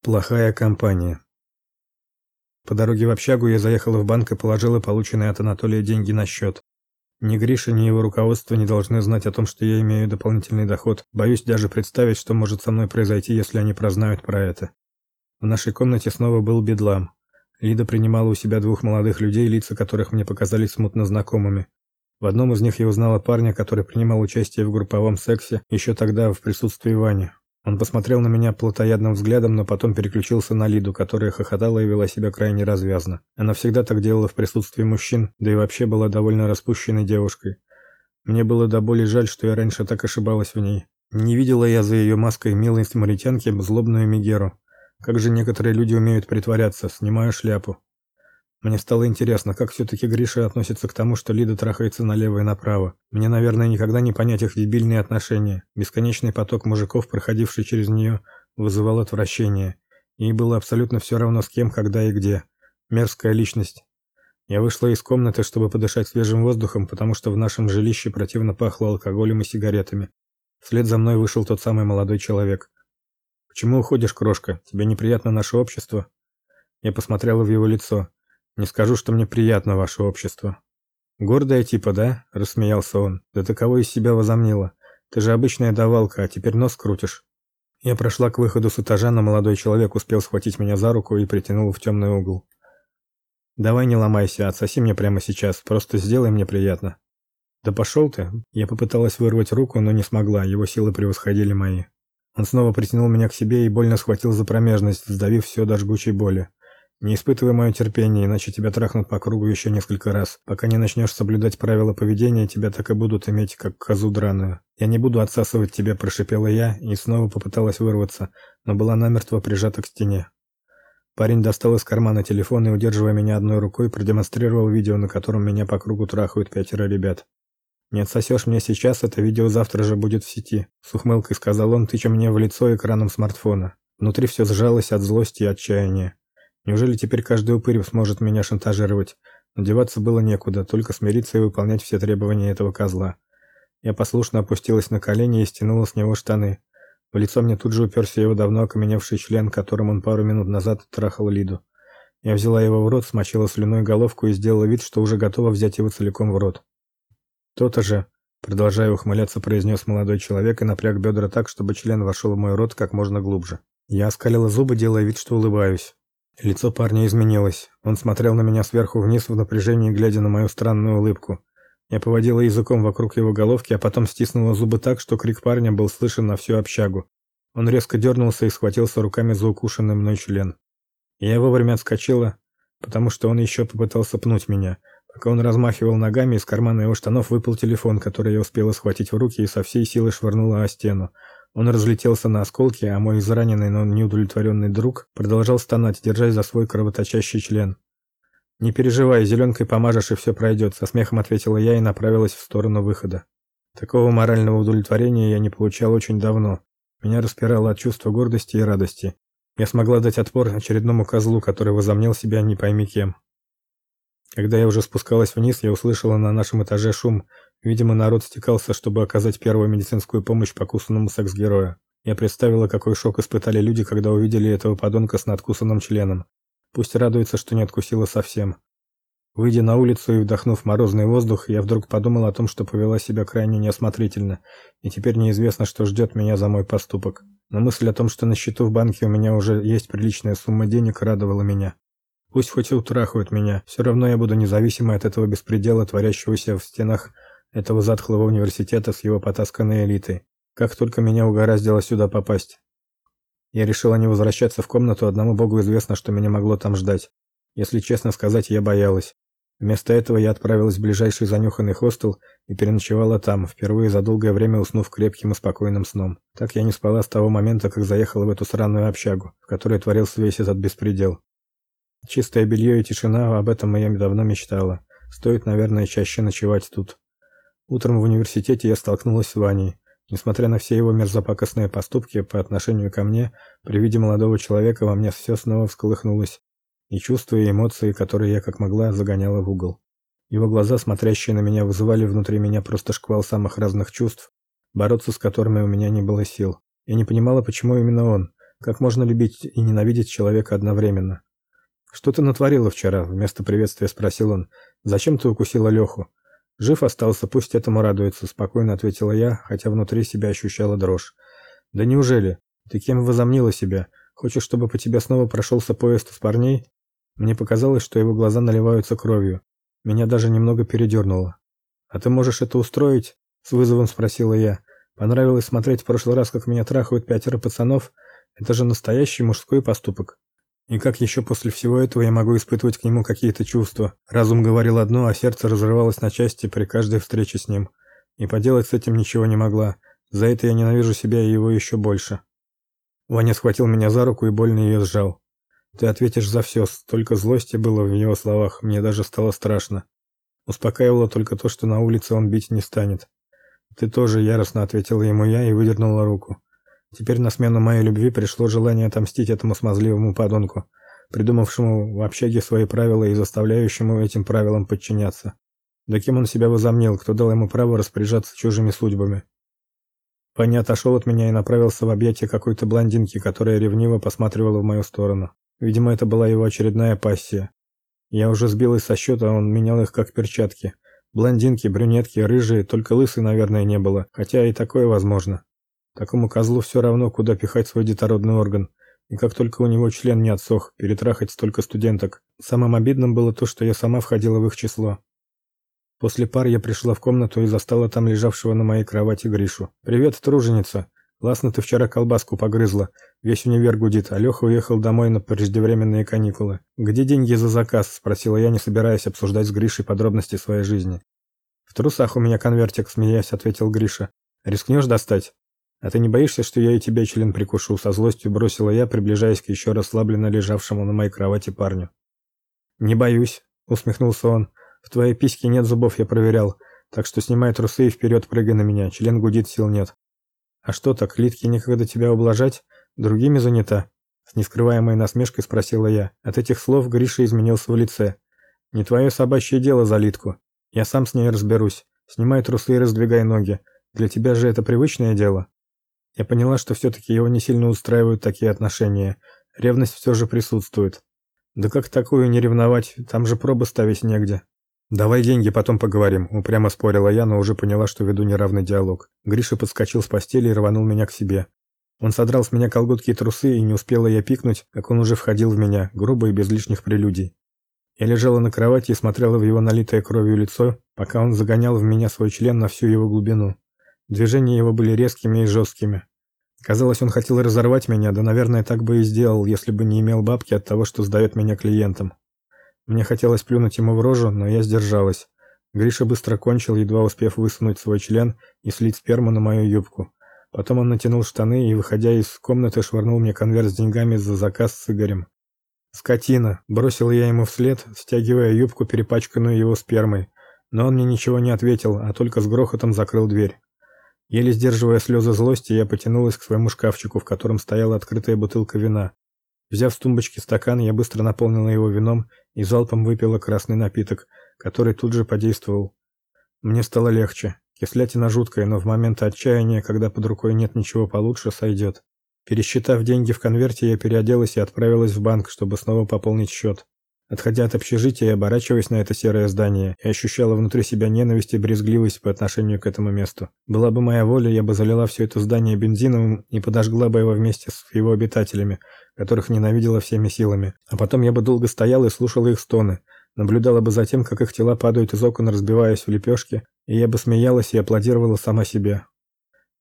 Плохая компания. По дороге в общагу я заехала в банк и положила полученные от Анатолия деньги на счет. Ни Гриша, ни его руководство не должны знать о том, что я имею дополнительный доход. Боюсь даже представить, что может со мной произойти, если они прознают про это. В нашей комнате снова был бедлам. Лида принимала у себя двух молодых людей, лица которых мне показались смутно знакомыми. В одном из них я узнала парня, который принимал участие в групповом сексе еще тогда в присутствии Вани. Он посмотрел на меня плотоядным взглядом, но потом переключился на Лиду, которая хохотала и вела себя крайне развязно. Она всегда так делала в присутствии мужчин, да и вообще была довольно распущенной девушкой. Мне было до боли жаль, что я раньше так ошибалась в ней. Не видела я за ее маской милой самаритянки злобную Мегеру. Как же некоторые люди умеют притворяться, снимаю шляпу. Мне стало интересно, как все таки Гриша относится к тому, что Лида трахается налево и направо. Мне, наверное, никогда не понять их дебильные отношения. Бесконечный поток мужиков, проходивший через нее, вызывал отвращение. Ей было абсолютно все равно с кем, когда и где. Мерзкая личность. Я вышла из комнаты, чтобы подышать свежим воздухом, потому что в нашем жилище противно пахло алкоголем и сигаретами. Вслед за мной вышел тот самый молодой человек. "Почему уходишь, крошка? Тебе неприятно наше общество?" Я посмотрела в его лицо. Не скажу, что мне приятно ваше общество. Гордая типа, да? рассмеялся он. Да ты кого из себя возомнила? Ты же обычная давалка, а теперь нос крутишь. Я прошла к выходу с этажа, но молодой человек успел схватить меня за руку и притянул в темный угол. Давай не ломайся, отсоси мне прямо сейчас, просто сделай мне приятно. Да пошел ты. Я попыталась вырвать руку, но не смогла, его силы превосходили мои. Он снова притянул меня к себе и больно схватил за промежность, сдавив все до жгучей боли. Не испытывай мое терпение, иначе тебя трахнут по кругу еще несколько раз. Пока не начнешь соблюдать правила поведения, тебя так и будут иметь как козу драную. Я не буду отсасывать тебя, прошипела я и снова попыталась вырваться, но была намертво прижата к стене. Парень достал из кармана телефон и, удерживая меня одной рукой, продемонстрировал видео, на котором меня по кругу трахают пятеро ребят. «Не отсосешь мне сейчас, это видео завтра же будет в сети», — с ухмылкой сказал он, тыча мне в лицо экраном смартфона. Внутри все сжалось от злости и отчаяния. Неужели теперь каждый упырь сможет меня шантажировать? Надеваться было некуда, только смириться и выполнять все требования этого козла. Я послушно опустилась на колени и стянула с него штаны. В лицо мне тут же уперся его давно окаменевший член, которым он пару минут назад трахал Лиду. Я взяла его в рот, смочила слюной головку и сделала вид, что уже готова взять его целиком в рот. «То-то же», — продолжая ухмыляться, произнес молодой человек и напряг бедра так, чтобы член вошел в мой рот как можно глубже. Я оскалила зубы, делая вид, что улыбаюсь. Лицо парня изменилось. Он смотрел на меня сверху вниз в напряжении, глядя на мою странную улыбку. Я поводила языком вокруг его головки, а потом стиснула зубы так, что крик парня был слышен на всю общагу. Он резко дернулся и схватился руками за укушенный мной член. Я вовремя отскочила, потому что он еще попытался пнуть меня. Пока он размахивал ногами, из кармана его штанов выпал телефон, который я успела схватить в руки и со всей силы швырнула о стену. Он разлетелся на осколки, а мой израненный, но неудовлетворенный друг продолжал стонать, держась за свой кровоточащий член. Не переживай, зеленкой помажешь и все пройдет», — со смехом ответила я и направилась в сторону выхода. Такого морального удовлетворения я не получал очень давно. Меня распирало от чувства гордости и радости. Я смогла дать отпор очередному козлу, который возомнил себя не пойми кем. Когда я уже спускалась вниз, я услышала на нашем этаже шум, Видимо, народ стекался, чтобы оказать первую медицинскую помощь покусанному секс-герою. Я представила, какой шок испытали люди, когда увидели этого подонка с надкусанным членом. Пусть радуется, что не откусила совсем. Выйдя на улицу и вдохнув морозный воздух, я вдруг подумала о том, что повела себя крайне неосмотрительно, и теперь неизвестно, что ждет меня за мой поступок. Но мысль о том, что на счету в банке у меня уже есть приличная сумма денег, радовала меня. Пусть хоть и утрахают меня, все равно я буду независимой от этого беспредела, творящегося в стенах этого затхлого университета с его потасканной элитой. Как только меня угораздило сюда попасть. Я решила не возвращаться в комнату, одному богу известно, что меня могло там ждать. Если честно сказать, я боялась. Вместо этого я отправилась в ближайший занюханный хостел и переночевала там, впервые за долгое время уснув крепким и спокойным сном. Так я не спала с того момента, как заехала в эту сраную общагу, в которой творился весь этот беспредел. Чистое белье и тишина, об этом я давно мечтала. Стоит, наверное, чаще ночевать тут. Утром в университете я столкнулась с Ваней. Несмотря на все его мерзопакостные поступки по отношению ко мне, при виде молодого человека во мне все снова всколыхнулось. И чувства, и эмоции, которые я как могла загоняла в угол. Его глаза, смотрящие на меня, вызывали внутри меня просто шквал самых разных чувств, бороться с которыми у меня не было сил. Я не понимала, почему именно он. как можно любить и ненавидеть человека одновременно. Что ты натворила вчера? вместо приветствия спросил он. Зачем ты укусила Леху? Жив остался, пусть этому радуется, спокойно ответила я, хотя внутри себя ощущала дрожь. Да неужели? Ты кем возомнила себя? Хочешь, чтобы по тебе снова прошелся поезд из парней? Мне показалось, что его глаза наливаются кровью. Меня даже немного передернуло. А ты можешь это устроить? с вызовом спросила я. Понравилось смотреть в прошлый раз, как меня трахают пятеро пацанов? Это же настоящий мужской поступок. И как еще после всего этого я могу испытывать к нему какие-то чувства? Разум говорил одно, а сердце разрывалось на части при каждой встрече с ним. И поделать с этим ничего не могла. За это я ненавижу себя и его еще больше. Ваня схватил меня за руку и больно ее сжал. Ты ответишь за все. Столько злости было в его словах, мне даже стало страшно. Успокаивало только то, что на улице он бить не станет. Ты тоже яростно ответила ему я и выдернула руку. Теперь на смену моей любви пришло желание отомстить этому смазливому подонку, придумавшему в общаге свои правила и заставляющему этим правилам подчиняться. Да кем он себя возомнил, кто дал ему право распоряжаться чужими судьбами? Паня отошел от меня и направился в объятия какой-то блондинки, которая ревниво посматривала в мою сторону. Видимо, это была его очередная пассия. Я уже сбилась со счета, а он менял их как перчатки. Блондинки, брюнетки, рыжие, только лысый, наверное, не было, хотя и такое возможно. Такому козлу все равно, куда пихать свой детородный орган. И как только у него член не отсох, перетрахать столько студенток. Самым обидным было то, что я сама входила в их число. После пар я пришла в комнату и застала там лежавшего на моей кровати Гришу. «Привет, труженица. Классно ты вчера колбаску погрызла. Весь универ гудит, а Леха уехал домой на преждевременные каникулы. Где деньги за заказ?» – спросила я, не собираясь обсуждать с Гришей подробности своей жизни. «В трусах у меня конвертик», – смеясь, ответил Гриша. «Рискнешь достать?» А ты не боишься, что я и тебя член прикушу? Со злостью бросила я, приближаясь к еще расслабленно лежавшему на моей кровати парню. Не боюсь, усмехнулся он. В твоей письке нет зубов, я проверял. Так что снимай трусы и вперед прыгай на меня. Член гудит, сил нет. А что так, Литке некогда тебя ублажать? Другими занята? С нескрываемой насмешкой спросила я. От этих слов Гриша изменился в лице. Не твое собачье дело за Литку. Я сам с ней разберусь. Снимай трусы и раздвигай ноги. Для тебя же это привычное дело. Я поняла, что все-таки его не сильно устраивают такие отношения. Ревность все же присутствует. Да как такую не ревновать? Там же пробы ставить негде. Давай деньги, потом поговорим, упрямо спорила я, но уже поняла, что веду неравный диалог. Гриша подскочил с постели и рванул меня к себе. Он содрал с меня колготки и трусы, и не успела я пикнуть, как он уже входил в меня, грубо и без лишних прелюдий. Я лежала на кровати и смотрела в его налитое кровью лицо, пока он загонял в меня свой член на всю его глубину. Движения его были резкими и жесткими. Казалось, он хотел разорвать меня, да, наверное, так бы и сделал, если бы не имел бабки от того, что сдает меня клиентам. Мне хотелось плюнуть ему в рожу, но я сдержалась. Гриша быстро кончил, едва успев высунуть свой член и слить сперму на мою юбку. Потом он натянул штаны и, выходя из комнаты, швырнул мне конверт с деньгами за заказ с Игорем. «Скотина!» – бросил я ему вслед, стягивая юбку, перепачканную его спермой. Но он мне ничего не ответил, а только с грохотом закрыл дверь. Еле сдерживая слезы злости, я потянулась к своему шкафчику, в котором стояла открытая бутылка вина. Взяв с тумбочки стакан, я быстро наполнила его вином и залпом выпила красный напиток, который тут же подействовал. Мне стало легче. Кислятина жуткая, но в момент отчаяния, когда под рукой нет ничего получше, сойдет. Пересчитав деньги в конверте, я переоделась и отправилась в банк, чтобы снова пополнить счет. Отходя от общежития и оборачиваясь на это серое здание, я ощущала внутри себя ненависть и брезгливость по отношению к этому месту. Была бы моя воля, я бы залила все это здание бензином и подожгла бы его вместе с его обитателями, которых ненавидела всеми силами. А потом я бы долго стояла и слушала их стоны, наблюдала бы за тем, как их тела падают из окон, разбиваясь в лепешки, и я бы смеялась и аплодировала сама себе.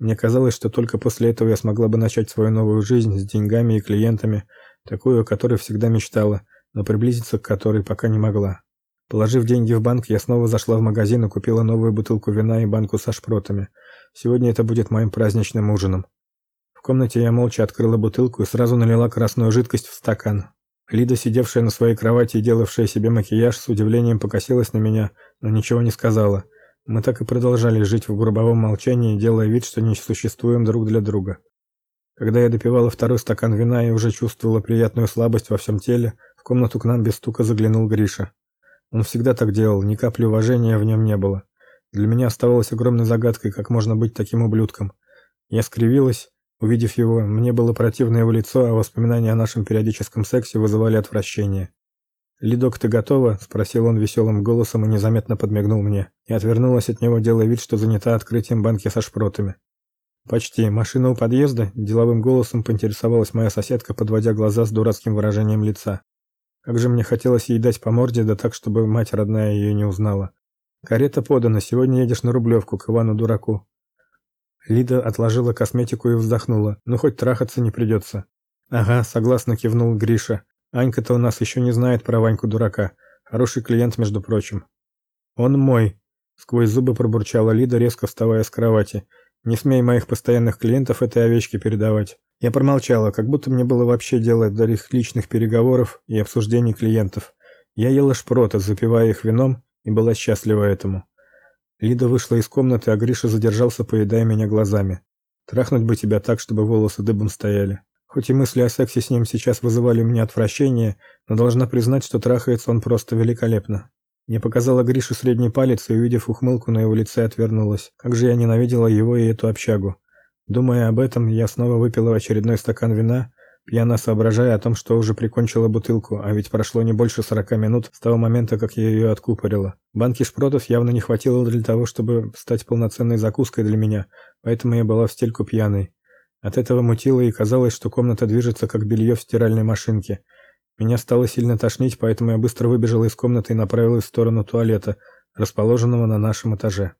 Мне казалось, что только после этого я смогла бы начать свою новую жизнь с деньгами и клиентами, такую, о которой всегда мечтала – но приблизиться к которой пока не могла. Положив деньги в банк, я снова зашла в магазин и купила новую бутылку вина и банку со шпротами. Сегодня это будет моим праздничным ужином. В комнате я молча открыла бутылку и сразу налила красную жидкость в стакан. Лида, сидевшая на своей кровати и делавшая себе макияж, с удивлением покосилась на меня, но ничего не сказала. Мы так и продолжали жить в грубовом молчании, делая вид, что не существуем друг для друга. Когда я допивала второй стакан вина и уже чувствовала приятную слабость во всем теле, комнату к нам без стука заглянул Гриша. Он всегда так делал, ни капли уважения в нем не было. Для меня оставалось огромной загадкой, как можно быть таким ублюдком. Я скривилась, Увидев его, мне было противно его лицо, а воспоминания о нашем периодическом сексе вызывали отвращение. «Лидок, ты готова?» – спросил он веселым голосом и незаметно подмигнул мне. И отвернулась от него, делая вид, что занята открытием банки со шпротами. «Почти. Машина у подъезда?» – деловым голосом поинтересовалась моя соседка, подводя глаза с дурацким выражением лица. Как же мне хотелось ей дать по морде, да так, чтобы мать родная ее не узнала. «Карета подана. Сегодня едешь на Рублевку к Ивану-дураку». Лида отложила косметику и вздохнула. «Ну, хоть трахаться не придется». «Ага», – согласно кивнул Гриша. Анька-то у нас еще не знает про Ваньку-дурака. Хороший клиент, между прочим. Он мой, сквозь зубы пробурчала Лида, резко вставая с кровати. Не смей моих постоянных клиентов этой овечке передавать. Я промолчала, как будто мне было вообще дело до их личных переговоров и обсуждений клиентов. Я ела шпроты, запивая их вином, и была счастлива этому. Лида вышла из комнаты, а Гриша задержался, поедая меня глазами. Трахнуть бы тебя так, чтобы волосы дыбом стояли. Хоть и мысли о сексе с ним сейчас вызывали у меня отвращение, но должна признать, что трахается он просто великолепно. Я показала Грише средний палец и, увидев ухмылку на его лице, отвернулась. Как же я ненавидела его и эту общагу. Думая об этом, я снова выпила очередной стакан вина, пьяно соображая о том, что уже прикончила бутылку, а ведь прошло не больше сорока минут с того момента, как я ее откупорила. Банки шпротов явно не хватило для того, чтобы стать полноценной закуской для меня, поэтому я была в стельку пьяной. От этого мутило и казалось, что комната движется как белье в стиральной машинке. Меня стало сильно тошнить, поэтому я быстро выбежала из комнаты и направилась в сторону туалета, расположенного на нашем этаже.